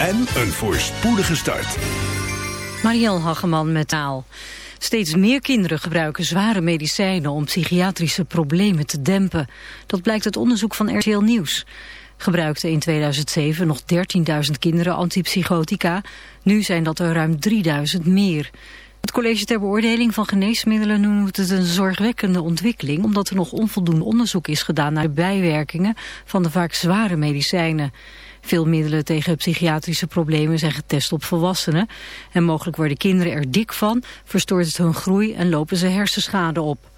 en een voorspoedige start. Marielle Hageman met taal. Steeds meer kinderen gebruiken zware medicijnen om psychiatrische problemen te dempen. Dat blijkt uit onderzoek van RTL Nieuws. Gebruikten in 2007 nog 13.000 kinderen antipsychotica. Nu zijn dat er ruim 3.000 meer. Het college ter beoordeling van geneesmiddelen noemt het een zorgwekkende ontwikkeling... omdat er nog onvoldoende onderzoek is gedaan naar de bijwerkingen van de vaak zware medicijnen. Veel middelen tegen psychiatrische problemen zijn getest op volwassenen. En mogelijk worden kinderen er dik van, verstoort het hun groei en lopen ze hersenschade op.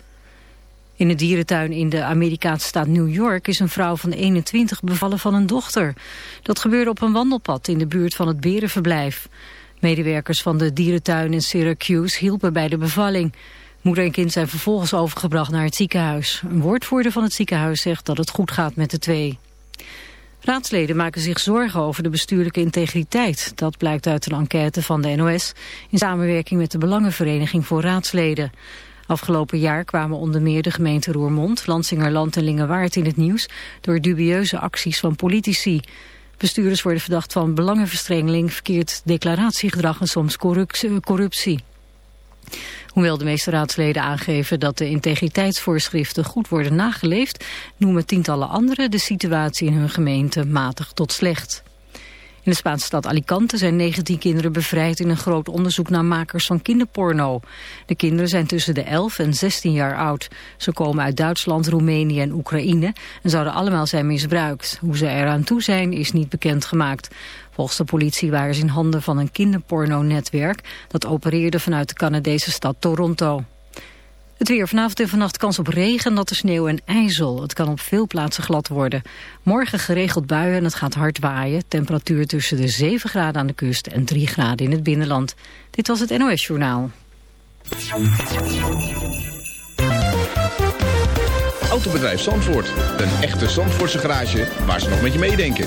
In een dierentuin in de Amerikaanse staat New York is een vrouw van 21 bevallen van een dochter. Dat gebeurde op een wandelpad in de buurt van het berenverblijf. Medewerkers van de dierentuin in Syracuse hielpen bij de bevalling. Moeder en kind zijn vervolgens overgebracht naar het ziekenhuis. Een woordvoerder van het ziekenhuis zegt dat het goed gaat met de twee. Raadsleden maken zich zorgen over de bestuurlijke integriteit. Dat blijkt uit een enquête van de NOS in samenwerking met de Belangenvereniging voor Raadsleden. Afgelopen jaar kwamen onder meer de gemeente Roermond, Lansingerland en Lingewaard in het nieuws door dubieuze acties van politici. Bestuurders worden verdacht van belangenverstrengeling, verkeerd declaratiegedrag en soms corruptie. Hoewel de meeste raadsleden aangeven dat de integriteitsvoorschriften goed worden nageleefd, noemen tientallen anderen de situatie in hun gemeente matig tot slecht. In de Spaanse stad Alicante zijn 19 kinderen bevrijd in een groot onderzoek naar makers van kinderporno. De kinderen zijn tussen de 11 en 16 jaar oud. Ze komen uit Duitsland, Roemenië en Oekraïne en zouden allemaal zijn misbruikt. Hoe ze eraan toe zijn is niet bekendgemaakt. Volgens de politie waren ze in handen van een kinderporno-netwerk dat opereerde vanuit de Canadese stad Toronto. Het weer vanavond en vannacht kans op regen, natte sneeuw en ijzel. Het kan op veel plaatsen glad worden. Morgen geregeld buien en het gaat hard waaien. Temperatuur tussen de 7 graden aan de kust en 3 graden in het binnenland. Dit was het NOS Journaal. Autobedrijf Zandvoort. Een echte Zandvoortse garage waar ze nog met je meedenken.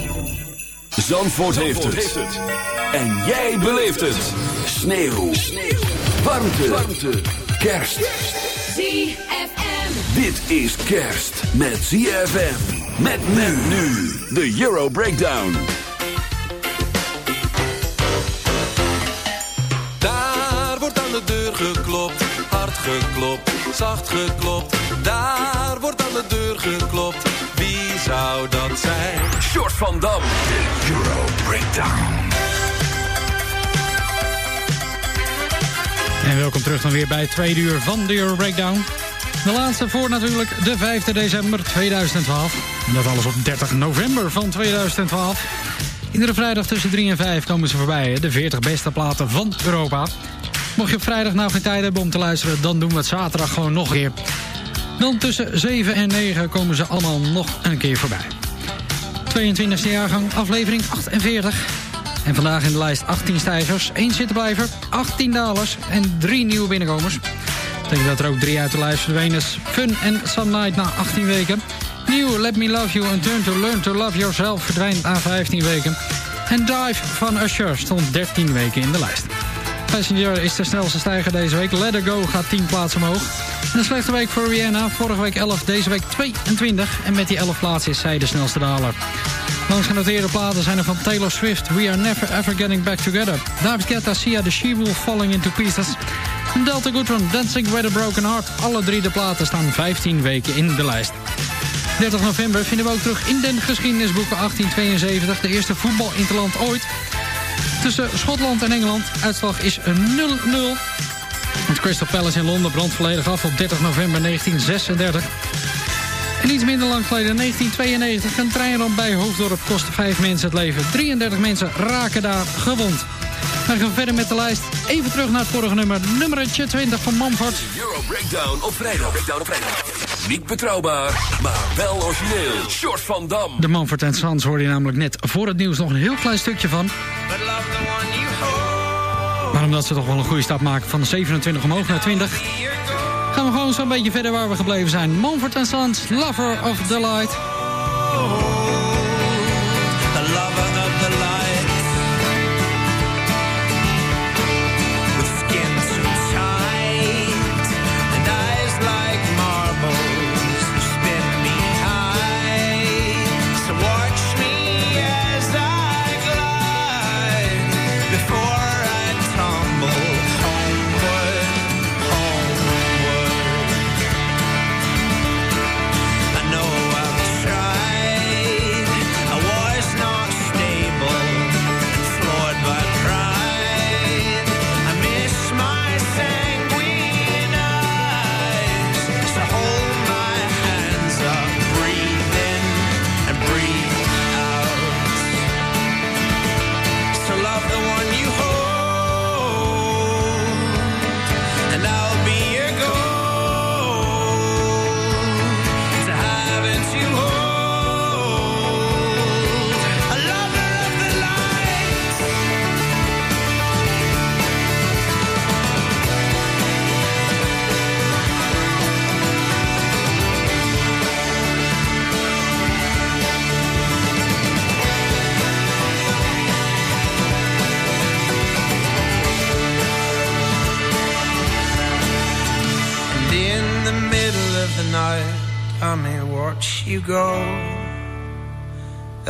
Zandvoort, heeft, het. En jij beleeft het. Sneeuw. Warmte. Warmte. Kerst. ZFM. Dit is kerst met ZFM. Met men nu. De Euro Breakdown. Daar wordt aan de deur geklopt, hard geklopt, zacht geklopt. Daar wordt aan de deur geklopt, zou dat zijn? Short van Dam. De Euro Breakdown. En welkom terug dan weer bij het tweede uur van de Euro Breakdown. De laatste voor natuurlijk de 5 december 2012. En dat alles op 30 november van 2012. Iedere vrijdag tussen 3 en 5 komen ze voorbij. hè, De 40 beste platen van Europa. Mocht je op vrijdag nou geen tijd hebben om te luisteren... dan doen we het zaterdag gewoon nog een keer. Dan tussen 7 en 9 komen ze allemaal nog een keer voorbij. 22e jaargang, aflevering 48. En vandaag in de lijst 18 stijgers, 1 zittenblijver, 18 dalers en 3 nieuwe binnenkomers. Betekent dat er ook 3 uit de lijst verdwenen is. Fun en Some Night na 18 weken. Nieuw Let Me Love You and Turn to Learn to Love Yourself verdwijnt na 15 weken. En Dive van Usher stond 13 weken in de lijst. Passenger is de snelste stijger deze week. Let It Go gaat 10 plaatsen omhoog. Een slechte week voor Rihanna. Vorige week 11, deze week 22. En met die 11 plaatsen is zij de snelste daler. Langs genoteerde platen zijn er van Taylor Swift... We Are Never Ever Getting Back Together. David Guetta, The She-Wolf Falling Into Pieces. En Delta Goodrun, Dancing With A Broken Heart. Alle drie de platen staan 15 weken in de lijst. 30 november vinden we ook terug in de geschiedenisboeken 1872... de eerste voetbalinterland ooit. Tussen Schotland en Engeland. Uitslag is een 0-0. Het Crystal Palace in Londen brandt volledig af op 30 november 1936. En iets minder lang geleden, 1992, een treinramp bij Hoofddorp kostte vijf mensen het leven. 33 mensen raken daar gewond. We gaan verder met de lijst. Even terug naar het vorige nummer, nummertje 20 van Manford. Euro Breakdown op vrijdag. Breakdown op vrijdag. Niet betrouwbaar, maar wel origineel. Short van Dam. De Manford Sons hoorde je namelijk net voor het nieuws nog een heel klein stukje van. Omdat ze toch wel een goede stap maken van de 27 omhoog naar 20... gaan we gewoon zo'n beetje verder waar we gebleven zijn. Manford Sons, Lover of the Light.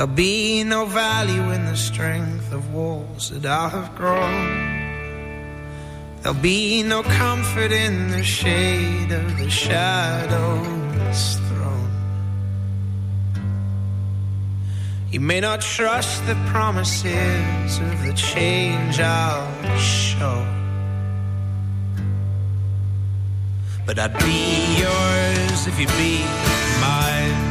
There'll be no value in the strength of walls that I have grown. There'll be no comfort in the shade of the shadows thrown. You may not trust the promises of the change I'll show. But I'd be yours if you'd be mine.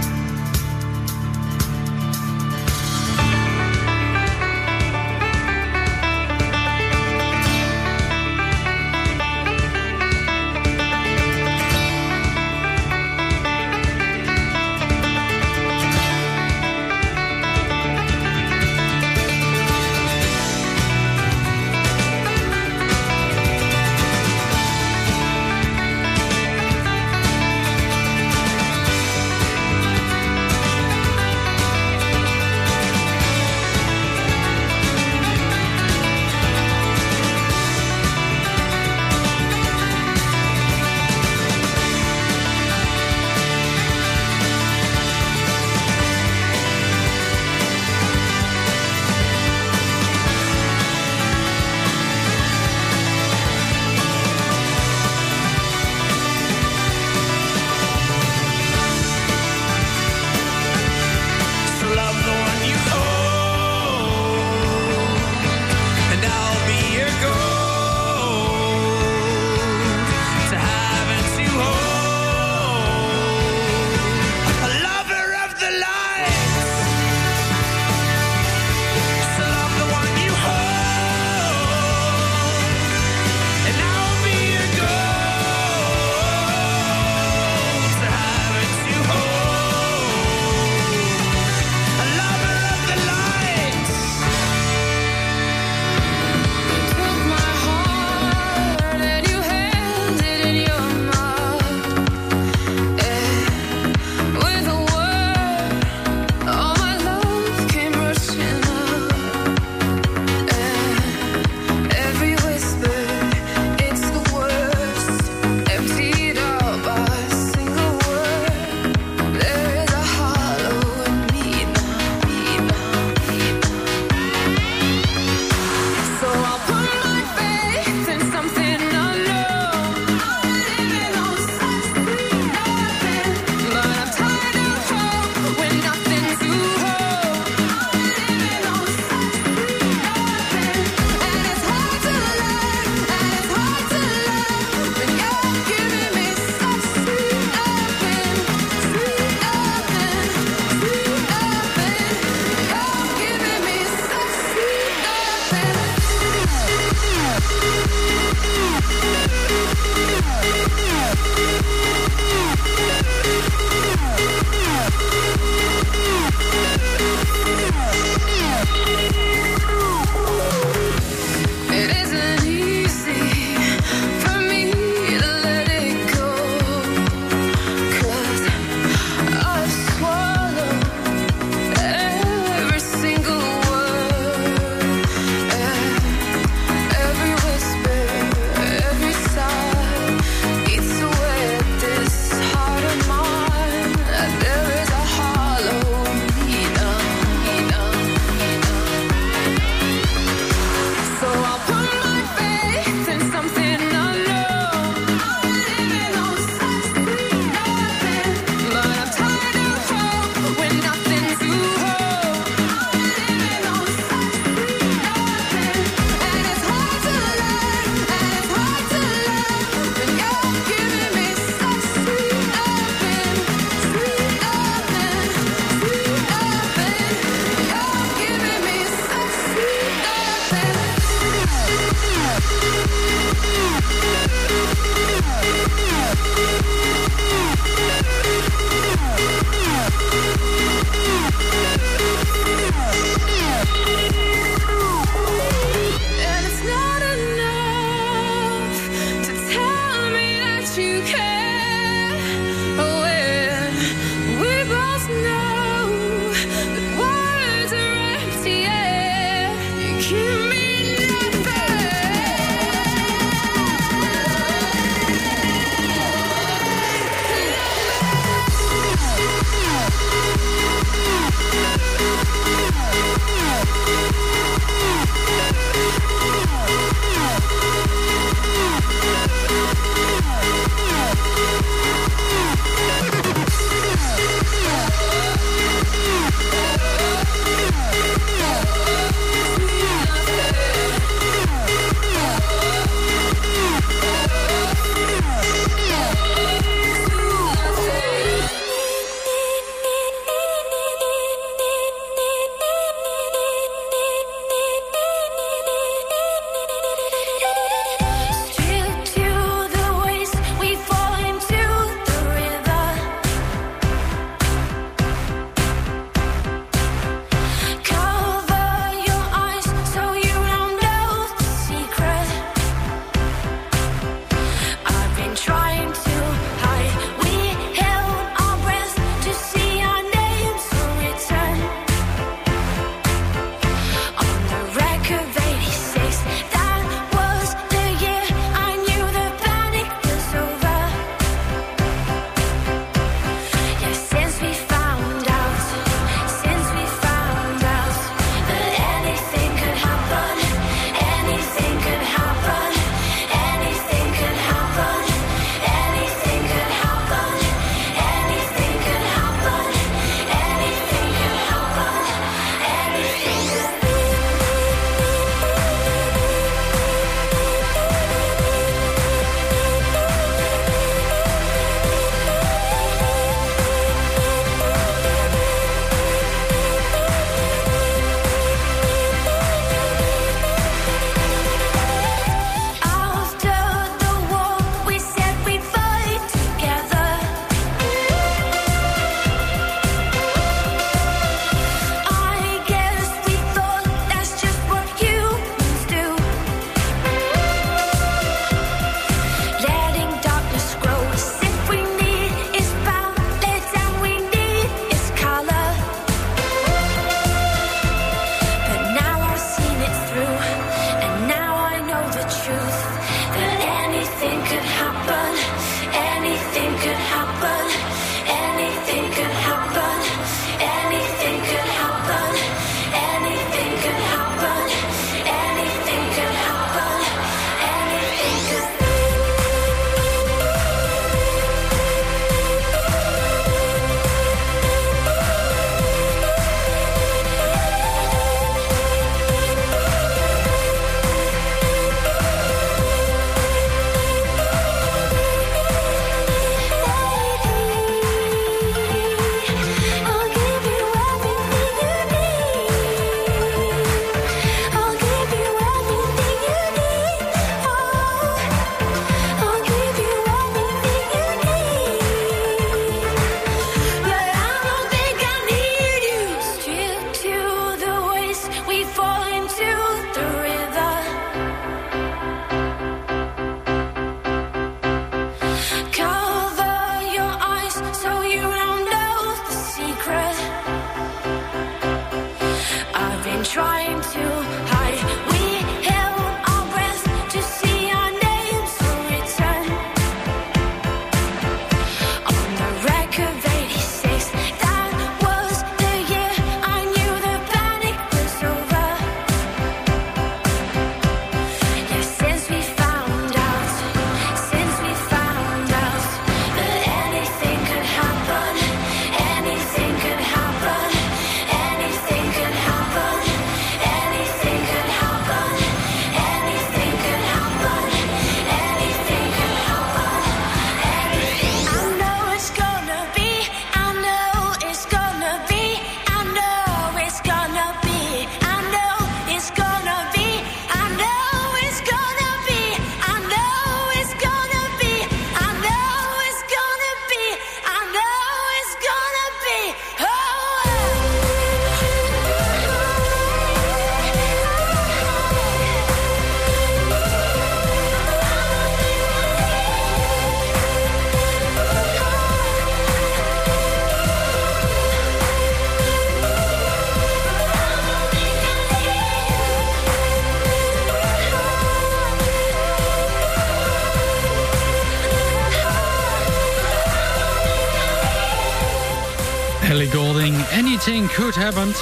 Anything Could Happen.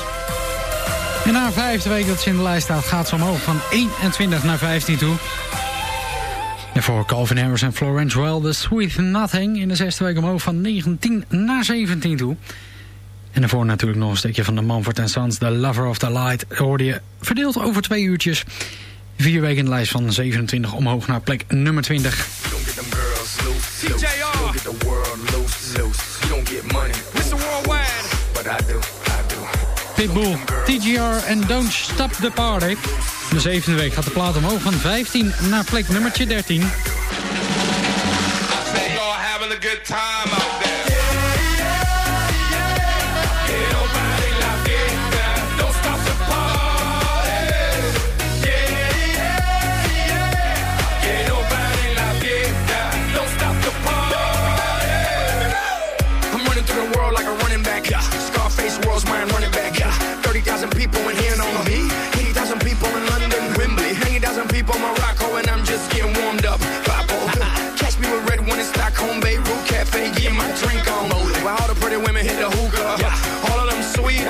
En na vijfde week dat ze in de lijst staat, gaat ze omhoog van 21 naar 15 toe. En voor Calvin Harris en Florence Well, The Sweet Nothing. In de zesde week omhoog van 19 naar 17 toe. En daarvoor natuurlijk nog een stukje van de Manford Sons, The Lover of the Light. Hoorde je verdeeld over twee uurtjes. Vier weken in de lijst van 27 omhoog naar plek nummer 20. Pitbull, TGR en Don't Stop the Party. De zevende week gaat de plaat omhoog van 15 naar plek nummertje 13.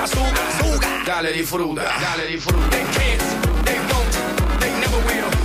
Sweet, azúcar. azúcar. Dale di fruta, dale di fruta. They can't, they won't, they never will.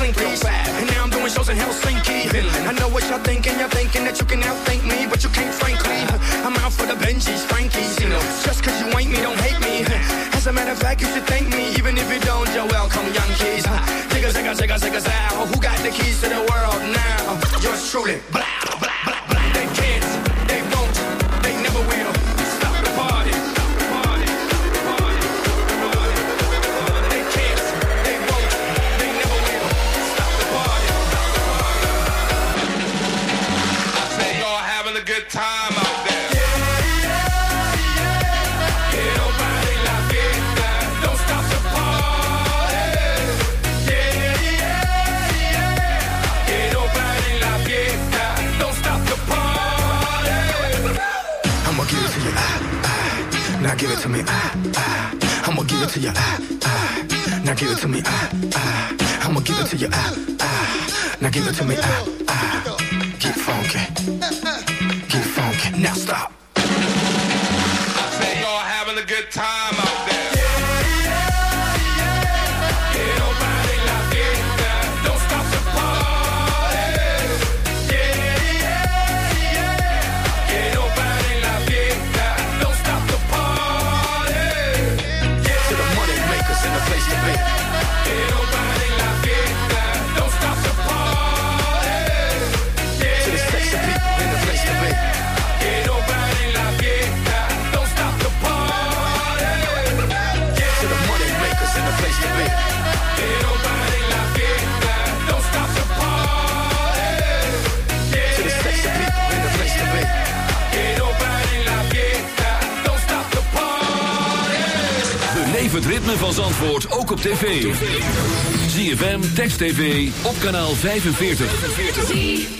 Yeah. And now I'm doing shows in Helsinki. I know what y'all thinking, y'all thinking that you can outthink me, but you can't, frankly. I'm out for the Benjis, Frankies. You know, just cause you ain't me, don't hate me. As a matter of fact, you should thank me, even if you don't, you're welcome, young keys. Zigga, zigga, zigga, zigga, zow. Who got the keys to the world now? Yours truly. Blah, give it to me, ah, ah. I'ma give it to you, ah, ah. Now give it to me, ah, ah. I'ma give it to you, ah, ah. Now give it to me, ah, ah. Get funky. Get funky. Now stop. Het ritme van Zandvoort ook op tv. ZFM, Text TV, op kanaal 45.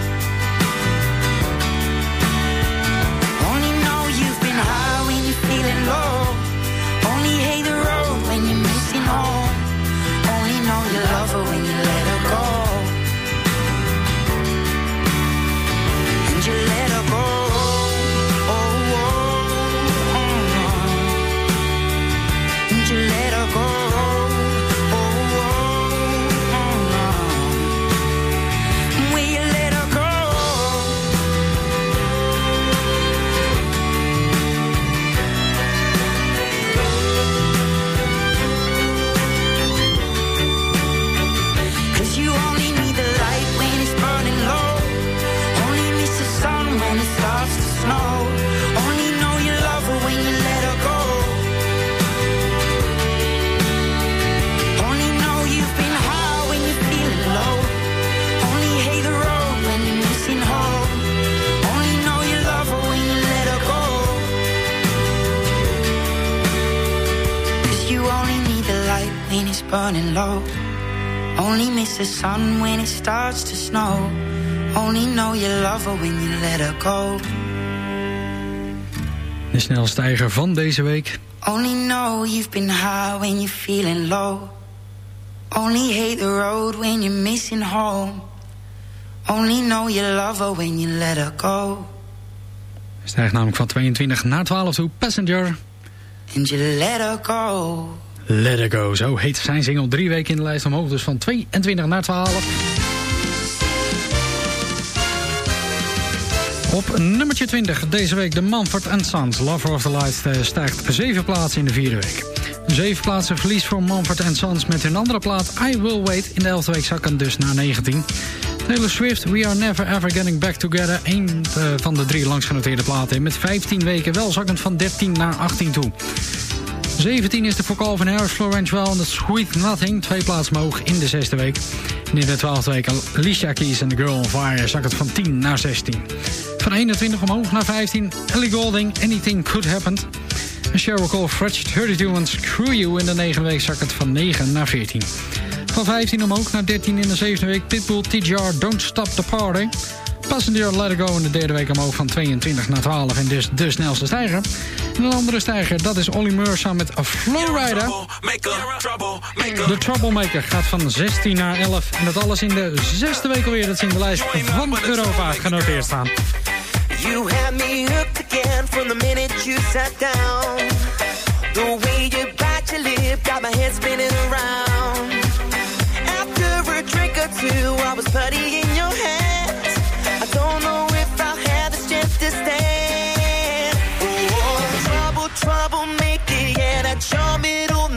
Home. Only know you love her when you Only miss the sun when it starts to snow. Only know you love her when you let her go. De snelstijger van deze week. Only know you've been high when you're feeling low. Only hate the road when you're missing home. Only know you love her when you let her go. Stijgt namelijk van 22 naar 12 toe. Passenger. And you let her go. Let It Go. Zo heet zijn single drie weken in de lijst omhoog. Dus van 22 naar 12. Op nummertje 20 deze week de Manford Sons. Lover of the Light eh, stijgt zeven plaatsen in de vierde week. Zeven plaatsen verlies voor Manford Sons met hun andere plaat I Will Wait. In de elfde week zakken dus naar 19. Taylor Swift, We Are Never Ever Getting Back Together. Een eh, van de drie langsgenoteerde platen. Met 15 weken wel zakkend van 13 naar 18 toe. 17 is de voor Calvin Harris, Florence Well en The Sweet Nothing. Twee plaatsen omhoog in de zesde week. In de twaalfde week Alicia Keys en The Girl on Fire zakken van 10 naar 16. Van 21 omhoog naar 15 Ellie Golding, Anything Could Happen. En Sheryl Cole, Fretch 32 en Screw You in de negende week zakkend van 9 naar 14. Van 15 omhoog naar 13 in de zevende week Pitbull, TGR, Don't Stop the Party. Passenger Let It Go in de derde week omhoog van 22 naar 12 en dus de snelste stijger. En een andere stijger, dat is Olly Murs samen met Flowrider. De Troublemaker gaat van 16 naar 11 en dat alles in de zesde week alweer dat ze in de lijst van Europa genoteerd staan. You had me hooked again from the minute you sat down. The way you bite your lip got my head spinning around. After a drink or two, I was putty in your hands. To stand. Oh, trouble, trouble, make it, yeah, that's your middle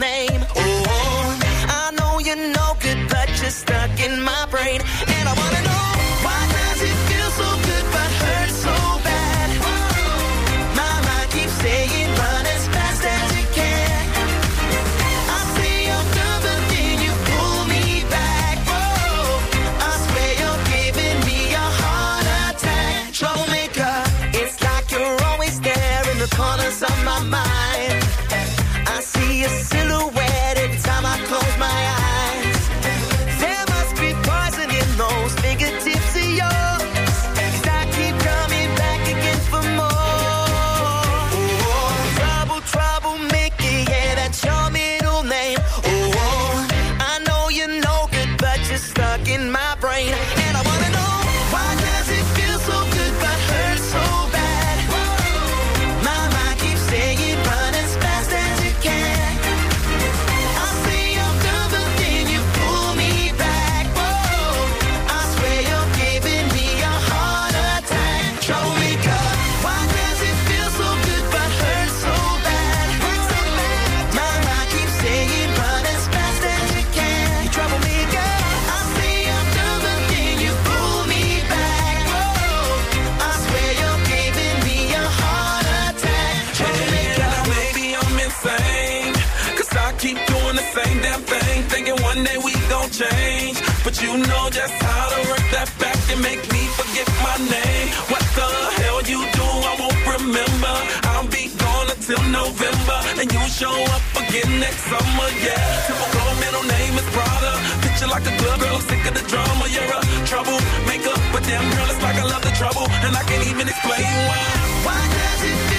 keep doing the same damn thing, thinking one day we gon' change. But you know just how to work that back and make me forget my name. What the hell you do? I won't remember. I'll be gone until November, and you show up again next summer. Yeah, typical middle name is Prada. Picture like a good girl, I'm sick of the drama. You're a troublemaker, but damn girl, it's like I love the trouble, and I can't even explain why. Why does it?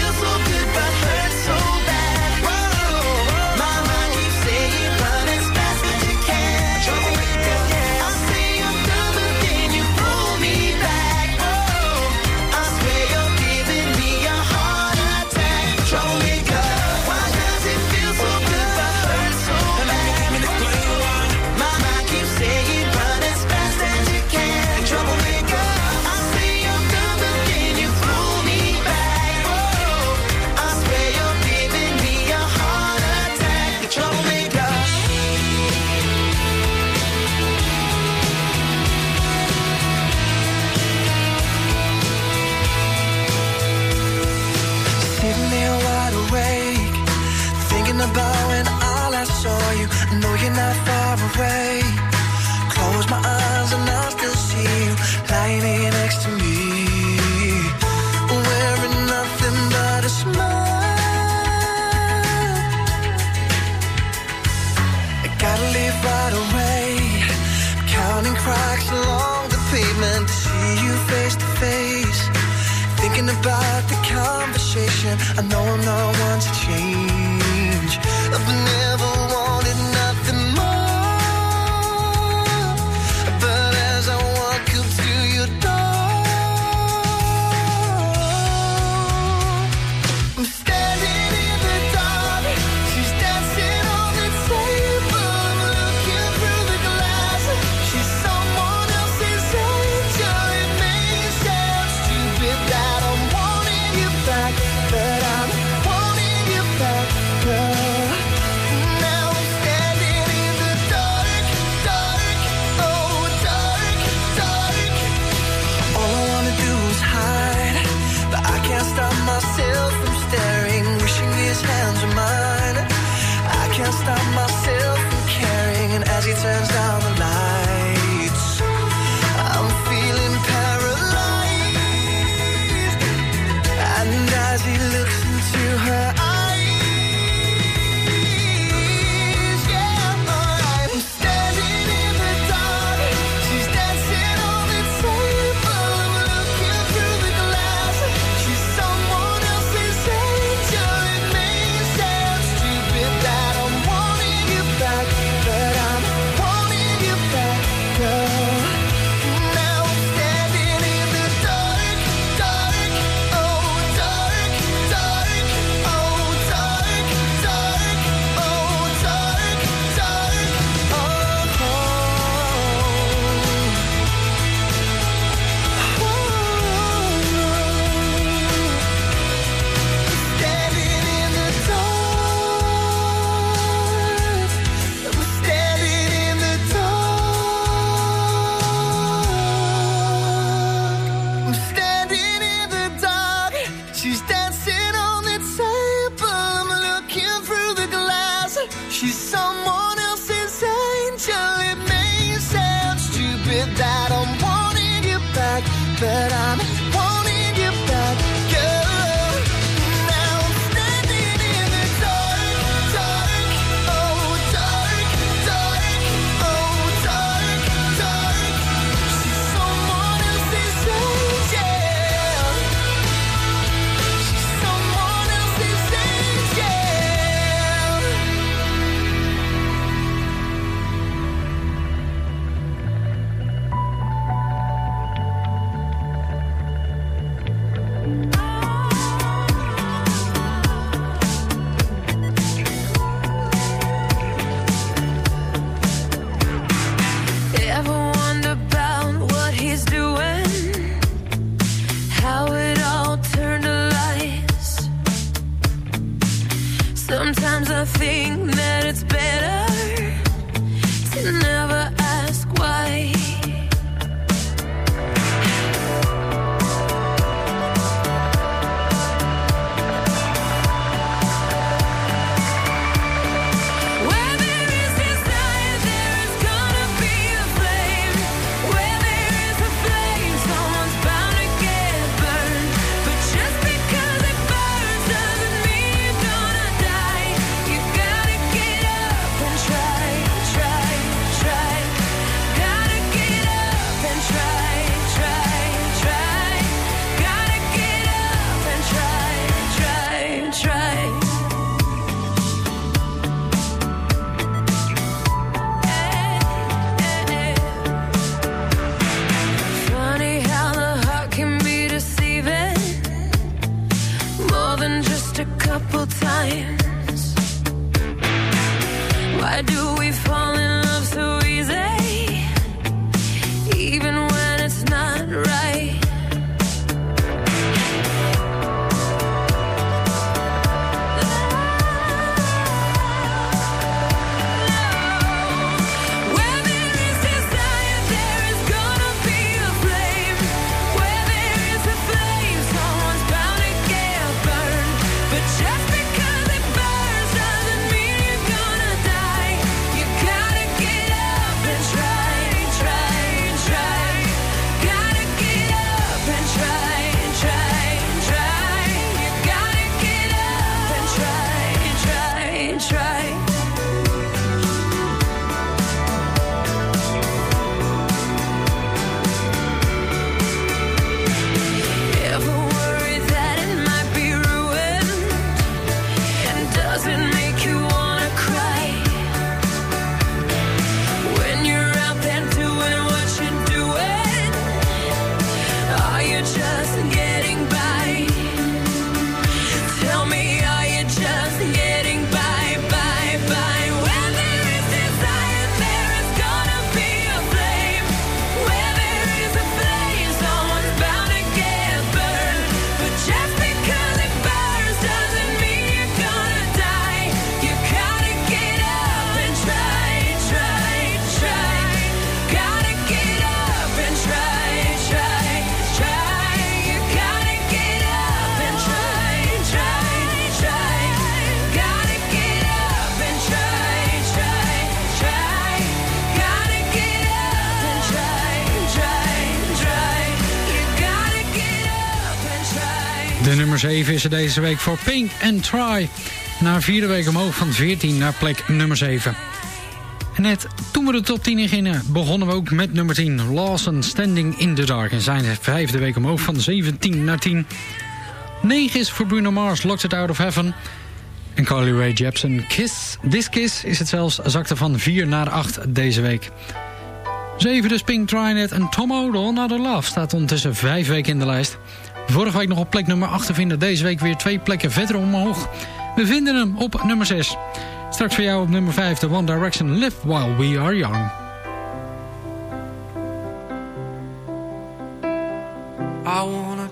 I know I'm not one to change. she's someone time De nummer 7 is er deze week voor Pink and Try. Na vierde week omhoog van 14 naar plek nummer 7. En net toen we de top 10 ingingen, begonnen we ook met nummer 10. Lawson Standing in the Dark. En zijn vijfde week omhoog van 17 naar 10. 9 is voor Bruno Mars, Locked It Out of Heaven. En Carly Rae Jepsen, Kiss. This Kiss is het zelfs, zakte van 4 naar 8 deze week. 7 dus Pink Trynet en Tom Odell, Another Love, staat ondertussen 5 weken in de lijst. Vorige week nog op plek nummer 8 te vinden, deze week weer twee plekken verder omhoog. We vinden hem op nummer 6. Straks voor jou op nummer 5 de One Direction Live While We Are Young. I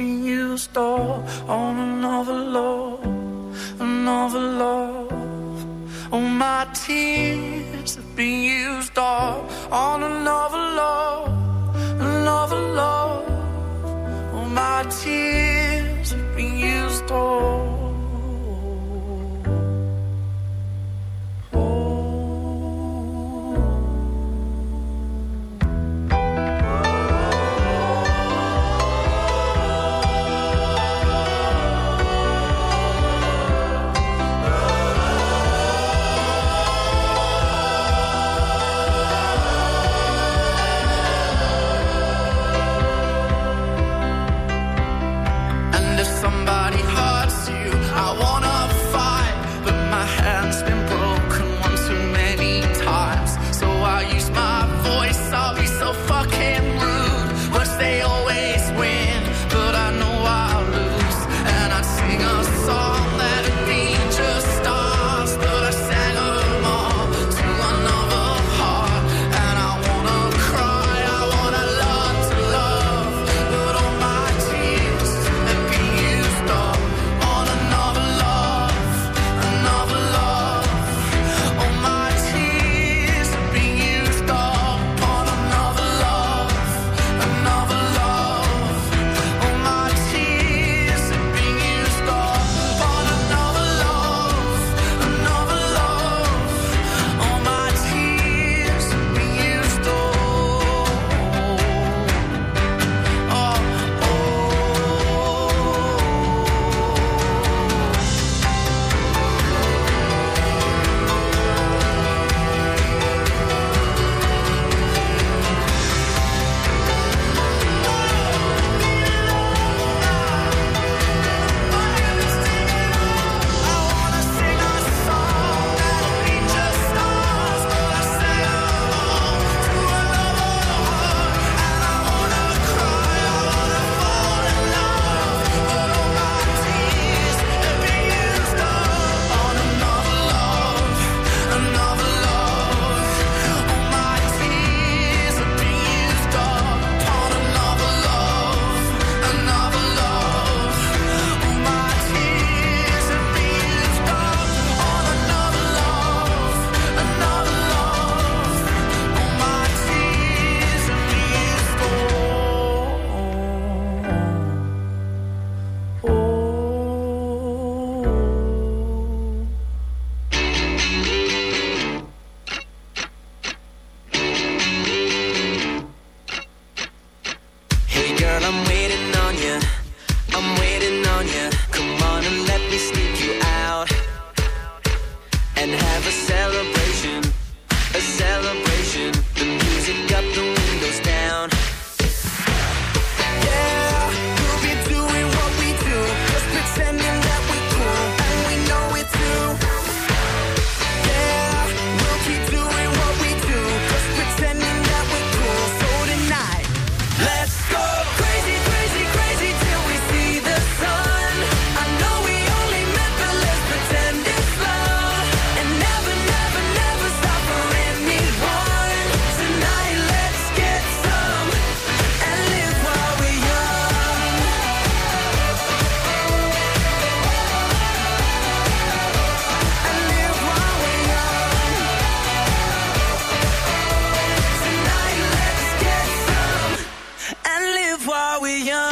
been used up on another love, another love. All my tears have been used up on another love, live while we're young.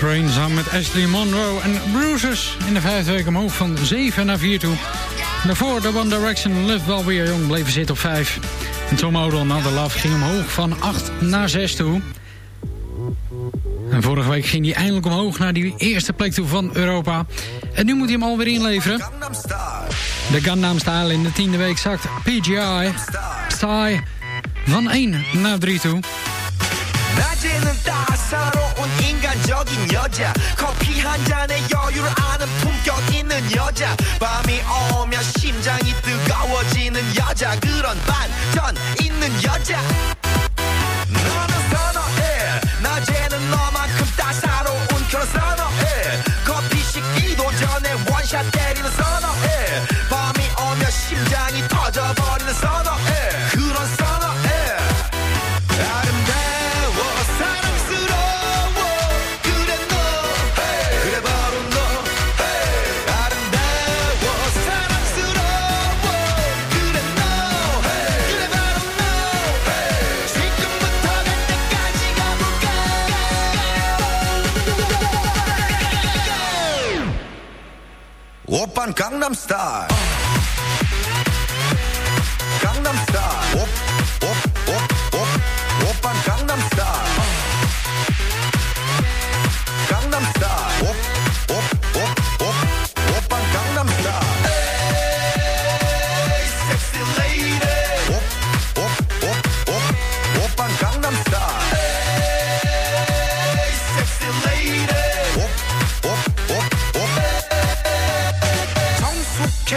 Train samen met Ashley Monroe en Bruises in de vijfde week omhoog van 7 naar 4 toe. Daarvoor de One Direction Live While We Are bleven zitten op 5. En Tom Odell nou, na The Love ging omhoog van 8 naar 6 toe. En vorige week ging hij eindelijk omhoog naar die eerste plek toe van Europa. En nu moet hij hem alweer inleveren. De Gundam Style in de tiende week zakt PGI Psy van 1 naar 3 toe. 인간적인 여자. 커피 한 잔에 여유를 아는 품격 있는 여자. 밤이 오면 심장이 뜨거워지는 여자. 그런 반전 있는 여자. 너는 선호해. 낮에 star.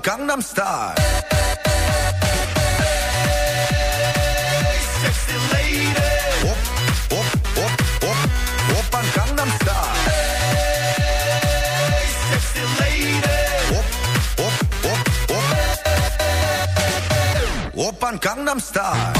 Op, op, op, op, op Gangnam Star. Op, op, op, op, op Gangnam Star. Op, op, op, op, op Gangnam Star.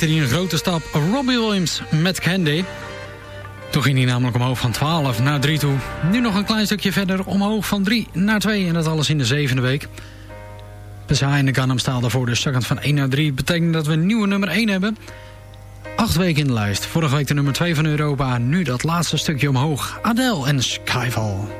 Maakte hij een grote stap. Robbie Williams met Candy. Toen ging hij namelijk omhoog van 12 naar 3 toe. Nu nog een klein stukje verder omhoog van 3 naar 2. En dat alles in de zevende week. En de Gangnam Style daarvoor dus zakkend van 1 naar 3. Betekent dat we een nieuwe nummer 1 hebben. Acht weken in de lijst. Vorige week de nummer 2 van Europa. Nu dat laatste stukje omhoog. Adele en Skyfall.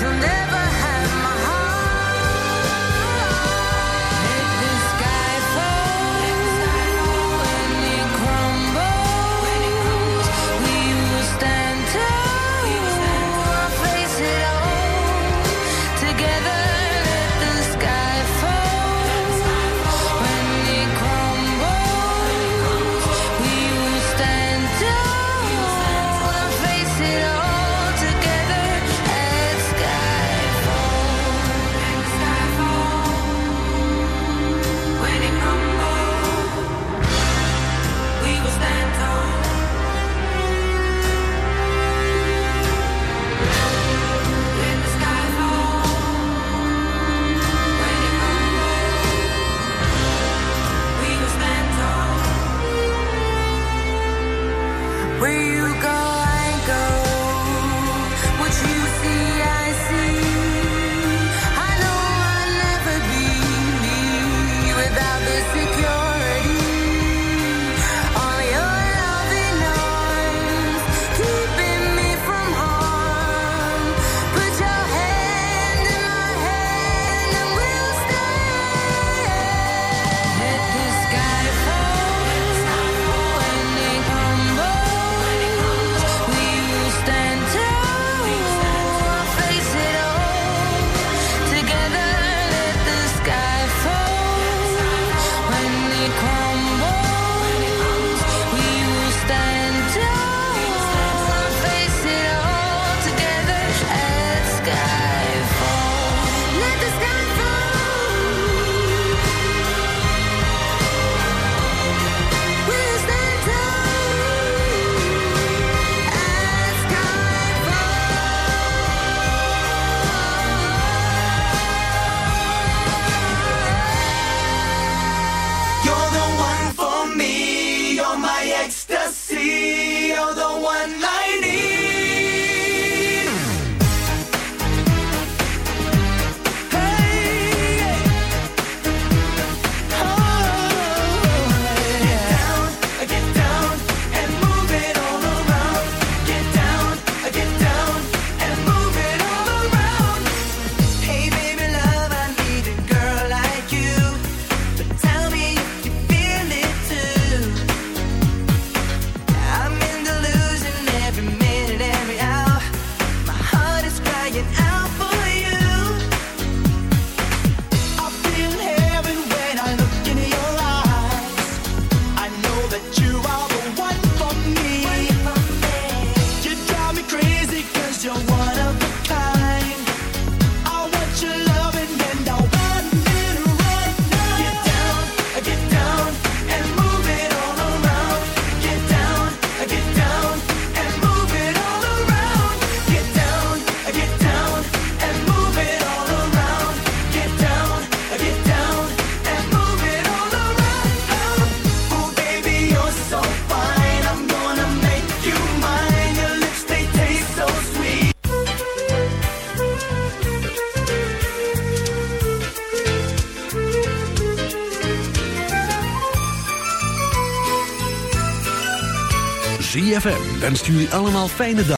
you'll never wenst jullie allemaal fijne dag.